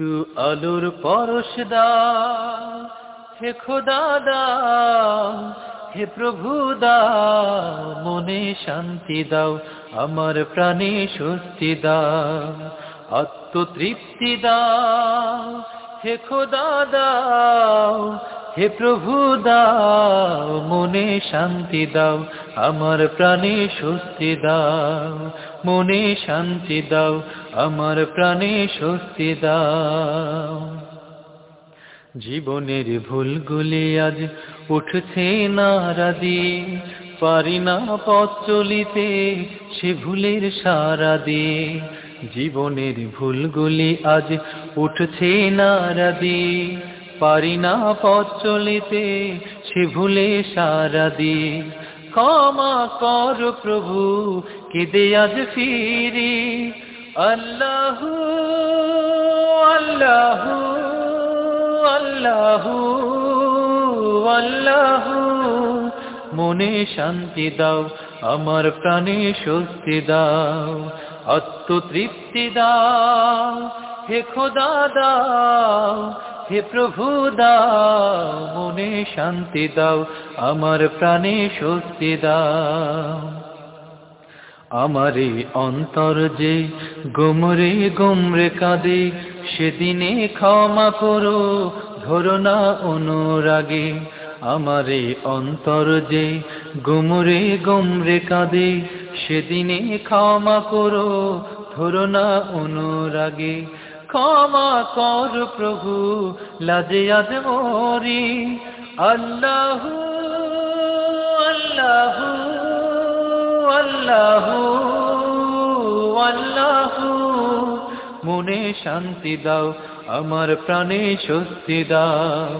একটু আলোর পরশ দাও হে খোদা হে প্রভু দাও মনে শান্তি দাও, আমার প্রাণে স্বস্তি দাও, আত্মতৃপ্তি দাও। হে খোদা দাও হে প্রভু দাও মনে শান্তি দাও, আমার প্রাণে স্বস্তি দাও, মনে শান্তি দাও আমার প্রাণে স্বস্তি দাও। জীবনের ভুলগুলি আজ উঠছে নারাদি পারি না পথ চলিতে, সে ভুলের সারা দিয়ে জীবনের ভুলগুলি আজ উঠছে নারাদি পারি না পথ চলিতে, সে ভুলে সারা দিয়ে ক্ষমা কর প্রভু, কেদে আজ ফিরি। আল্লাহ আল্লাহ আল্লাহ আল্লাহ। মনে শান্তি দাও, আমার প্রাণে স্বস্তি দাও, আত্মতৃপ্তি দাও। হে খোদা দাও, হে প্রভু দাও। মনে শান্তি দাও, আমার প্রাণে স্বস্তি দাও। আমারে অন্তর যে গোমরে গোমরে কাঁদে, সেদিনে ক্ষমা করো, ধরো না অনুরাগে। আমারে অন্তর যে গোমরে গোমরে কাঁদে, সেদিনে ক্ষমা করো, ধরো না অনুরাগে। ক্ষমা কর প্রভু, লাজে আজ মরি। আল্লাহ আল্লাহ। আল্লাহ আল্লাহ মনে শান্তি দাও, আমার প্রাণে স্বস্তি দাও,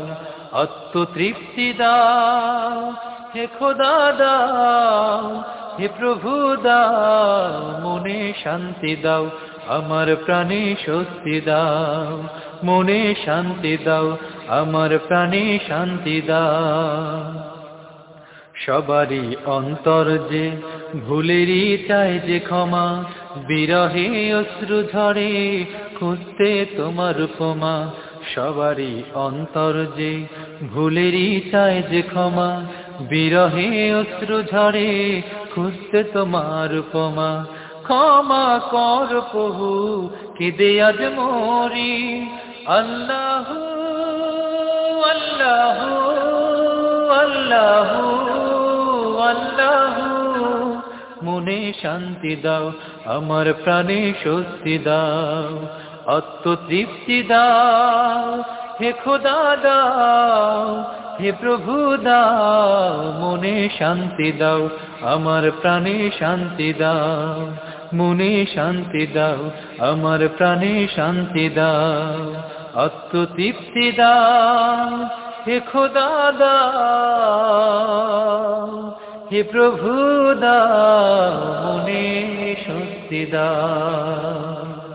আত্মতৃপ্তি দাও, হে খোদা দাও, হে প্রভু দাও, মনে শান্তি দাও, আমার প্রাণে স্বস্তি দাও, মনে শান্তি দাও, আমার প্রাণে শান্তি দাও। সবারই অন্তর যে, ভুলেরই চাই যে ক্ষমা, বিরহে অশ্রু ঝরে খুঁজতে তোমার উপমা। সবারই অন্তর যে, ভুলেরই চাই যে ক্ষমা, বিরহে অশ্রু ঝরে খুঁজতে তোমার উপমা। ক্ষমা কর প্রভু, কেদে আজ মরি। আল্লাহ আল্লাহ আল্লাহ। আল্লাহ, মনে শান্তি দাও, আমার প্রাণে স্বস্তি দাও, আত্মতৃপ্তি দাও, হে খোদা দাও, হে প্রভু দাও, মনে শান্তি দাও, আমার প্রাণে শান্তি দাও, মনে শান্তি দাও, আমার প্রাণে শান্তি দাও, আত্মতৃপ্তি দাও, হে খোদা দাও। হে প্রভু দা মনে স্বস্তি দাও।